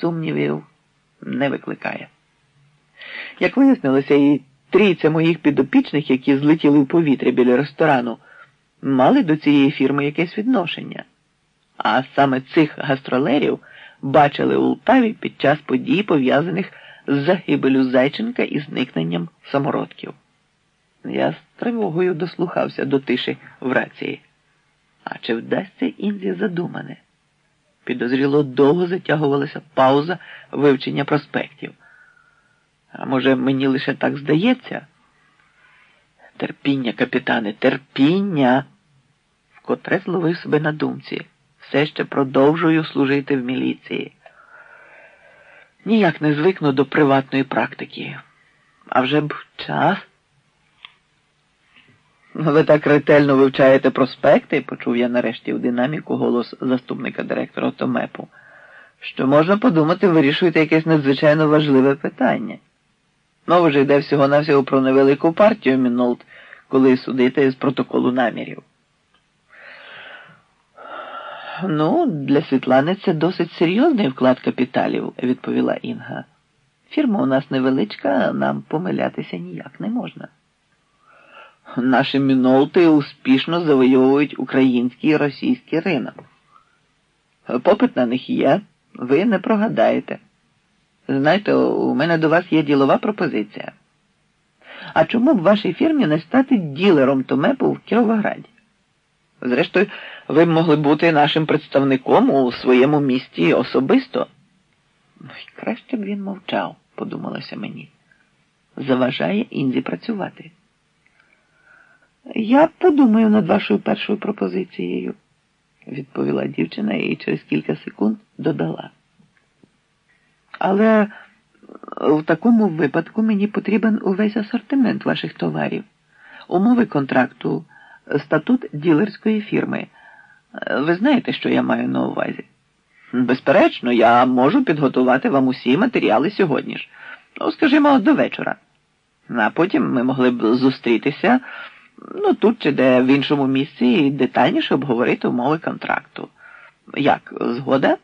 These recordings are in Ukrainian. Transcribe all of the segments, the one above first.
сумнівів не викликає. Як вияснилося, і трійця моїх підопічних, які злетіли в повітря біля ресторану, мали до цієї фірми якесь відношення. А саме цих гастролерів бачили у Лтаві під час подій, пов'язаних з загибелю Зайченка і зникненням самородків. Я з тривогою дослухався до тиші в рації. А чи вдасться Інзі задумане? Підозріло довго затягувалася пауза вивчення проспектів. А може, мені лише так здається? Терпіння, капітане, терпіння, вкотре зловив себе на думці. Все ще продовжую служити в міліції. Ніяк не звикну до приватної практики. А вже б час. Ви так ретельно вивчаєте проспекти, почув я нарешті в динаміку голос заступника директора Томепу, що можна подумати, вирішуєте якесь надзвичайно важливе питання. Мова ж йде всього-навсього про невелику партію Мінолт, коли судите з протоколу намірів. Ну, для Світлани це досить серйозний вклад капіталів, відповіла Інга. Фірма у нас невеличка, нам помилятися ніяк не можна. Наші мінолти успішно завойовують український і російський ринок. Попит на них є, ви не прогадаєте. Знаєте, у мене до вас є ділова пропозиція. А чому б вашій фірмі не стати ділером Томепу в Кіровограді? Зрештою, ви б могли бути нашим представником у своєму місті особисто. Ну, краще б він мовчав, подумалося мені. Заважає Інзі працювати. Я подумаю над вашою першою пропозицією, відповіла дівчина і через кілька секунд додала. Але в такому випадку мені потрібен увесь асортимент ваших товарів, умови контракту, статут ділерської фірми. Ви знаєте, що я маю на увазі? Безперечно, я можу підготувати вам усі матеріали сьогодні ж, ну, скажімо, до вечора. А потім ми могли б зустрітися. Ну, тут чи де в іншому місці і детальніше обговорити умови контракту. Як, згода?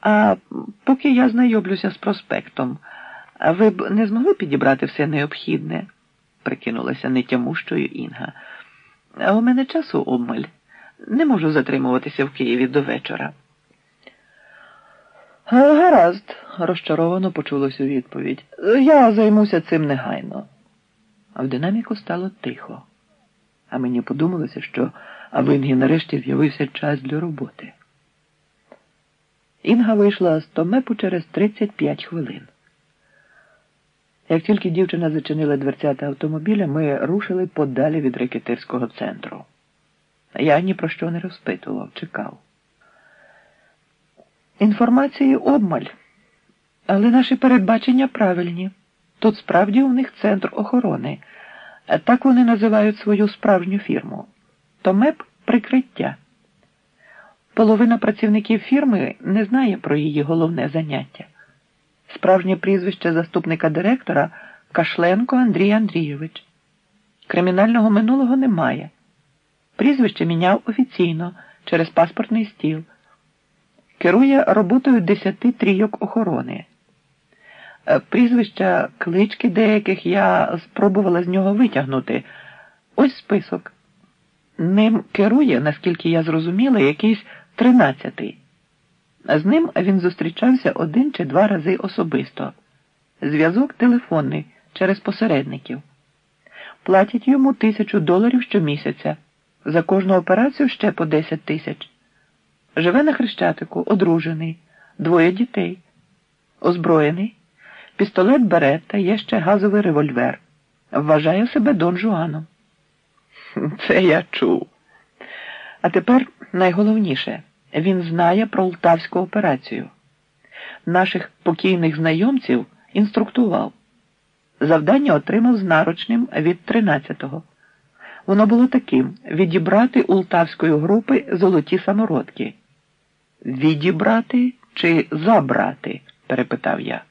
А поки я знайомлюся з проспектом, ви б не змогли підібрати все необхідне? прикинулася нетямущою Інга. А у мене часу обмаль. Не можу затримуватися в Києві до вечора. Гаразд, розчаровано почулось у відповідь. Я займуся цим негайно. А в динаміку стало тихо а мені подумалося, що Інгі нарешті з'явився час для роботи. Інга вийшла з Томепу через 35 хвилин. Як тільки дівчина зачинила дверцята автомобіля, ми рушили подалі від рекетирського центру. Я ні про що не розпитував, чекав. Інформації обмаль, але наші передбачення правильні. Тут справді у них центр охорони. Так вони називають свою справжню фірму. Томеп прикриття. Половина працівників фірми не знає про її головне заняття. Справжнє прізвище заступника директора Кашленко Андрій Андрійович. Кримінального минулого немає. Прізвище міняв офіційно через паспортний стіл. Керує роботою десяти трійок охорони. Е, прізвища, клички деяких я спробувала з нього витягнути. Ось список. Ним керує, наскільки я зрозуміла, якийсь тринадцятий. З ним він зустрічався один чи два рази особисто. Зв'язок телефонний через посередників. Платять йому тисячу доларів щомісяця. За кожну операцію ще по десять тисяч. Живе на Хрещатику, одружений, двоє дітей, озброєний. Пістолет Беретта є ще газовий револьвер. Вважаю себе Дон Жуаном. Це я чув. А тепер найголовніше він знає про лтавську операцію. Наших покійних знайомців інструктував. Завдання отримав з наручним від 13-го. Воно було таким відібрати у лтавської групи золоті самородки. Відібрати чи забрати? перепитав я.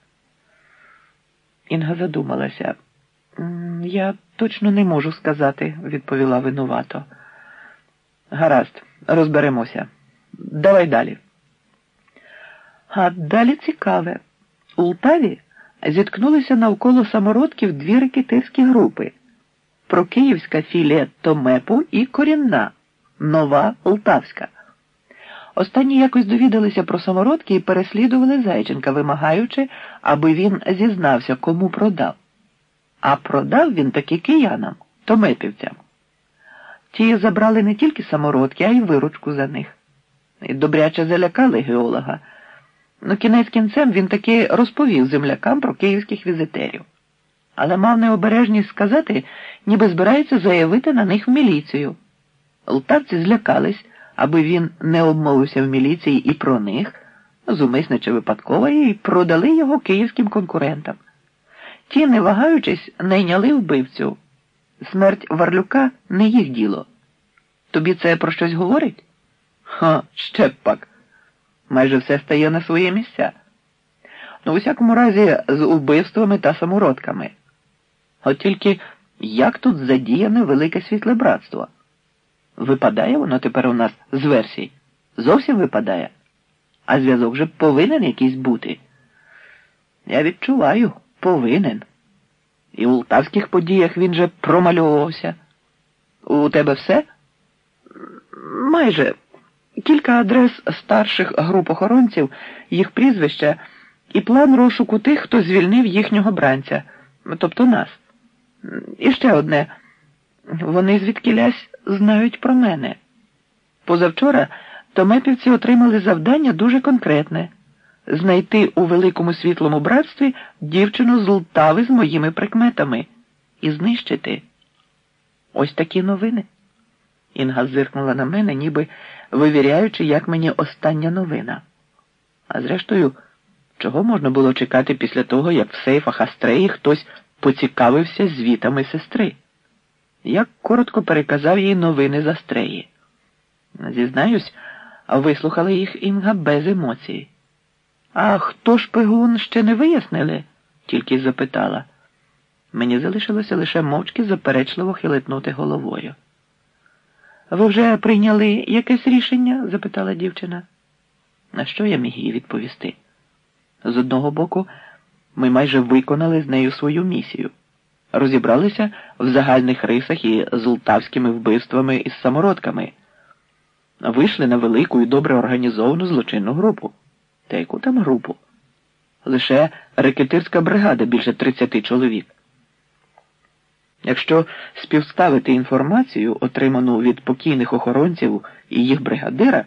Інга задумалася. Я точно не можу сказати, відповіла винувато. Гаразд, розберемося. Давай далі. А далі цікаве. У Лтаві зіткнулися навколо самородків дві рекетирські групи прокиївська філія Томепу і корінна, нова Лтавська. Останні якось довідалися про самородки і переслідували Зайченка, вимагаючи, аби він зізнався, кому продав. А продав він таки киянам, томепівцям. Ті забрали не тільки самородки, а й виручку за них. І добряче залякали геолога. Ну, кінець кінцем він таки розповів землякам про київських візитерів, але мав необережність сказати, ніби збирається заявити на них в міліцію. Лтавці злякались, аби він не обмовився в міліції і про них, зумисне чи випадково, і продали його київським конкурентам. Ті, не вагаючись, найняли вбивцю. Смерть Варлюка не їх діло. Тобі це про щось говорить? Ха, ще б пак. Майже все стає на свої місця. Ну, у всякому разі, з убивствами та самородками. От тільки як тут задіяне велике світле братство? Випадає воно тепер у нас з версій? Зовсім випадає. А зв'язок же повинен якийсь бути. Я відчуваю, повинен. І у лтавських подіях він же промальовувався. У тебе все? Майже кілька адрес старших груп охоронців, їх прізвища і план розшуку тих, хто звільнив їхнього бранця, тобто нас. І ще одне. Вони звідкілясь знають про мене. Позавчора томепівці отримали завдання дуже конкретне знайти у великому світлому братстві дівчину з Лтави з моїми прикметами і знищити. Ось такі новини. Інга зиркнула на мене, ніби вивіряючи, як мені остання новина. А зрештою, чого можна було чекати після того, як в сейфах Астреї хтось поцікавився звітами сестри? Я коротко переказав їй новини з Астреї. Зізнаюсь, вислухала їх Інга без емоцій. А хто шпигун ще не вияснили? тільки запитала. Мені залишилося лише мовчки заперечливо хилитнути головою. Ви вже прийняли якесь рішення? запитала дівчина. На що я міг їй відповісти? З одного боку, ми майже виконали з нею свою місію, розібралися в загальних рисах і з лтавськими вбивствами із самородками, вийшли на велику і добре організовану злочинну групу. Та яку там групу? Лише рекетирська бригада більше 30 чоловік. Якщо співставити інформацію, отриману від покійних охоронців і їх бригадира,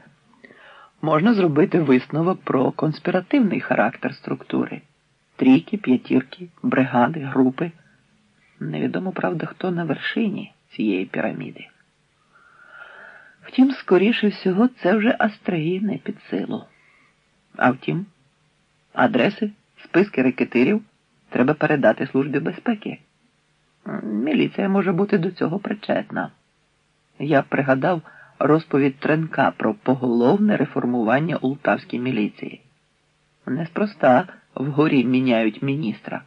можна зробити висновок про конспіративний характер структури трійки, п'ятірки, бригади, групи. Невідомо, правда, хто на вершині цієї піраміди. Втім, скоріше всього, це вже Астреї під силу. А втім, адреси, списки рекетирів треба передати Службі безпеки. Міліція може бути до цього причетна. Я пригадав розповідь Тренка про поголовне реформування ултавській міліції. Неспроста вгорі міняють міністра.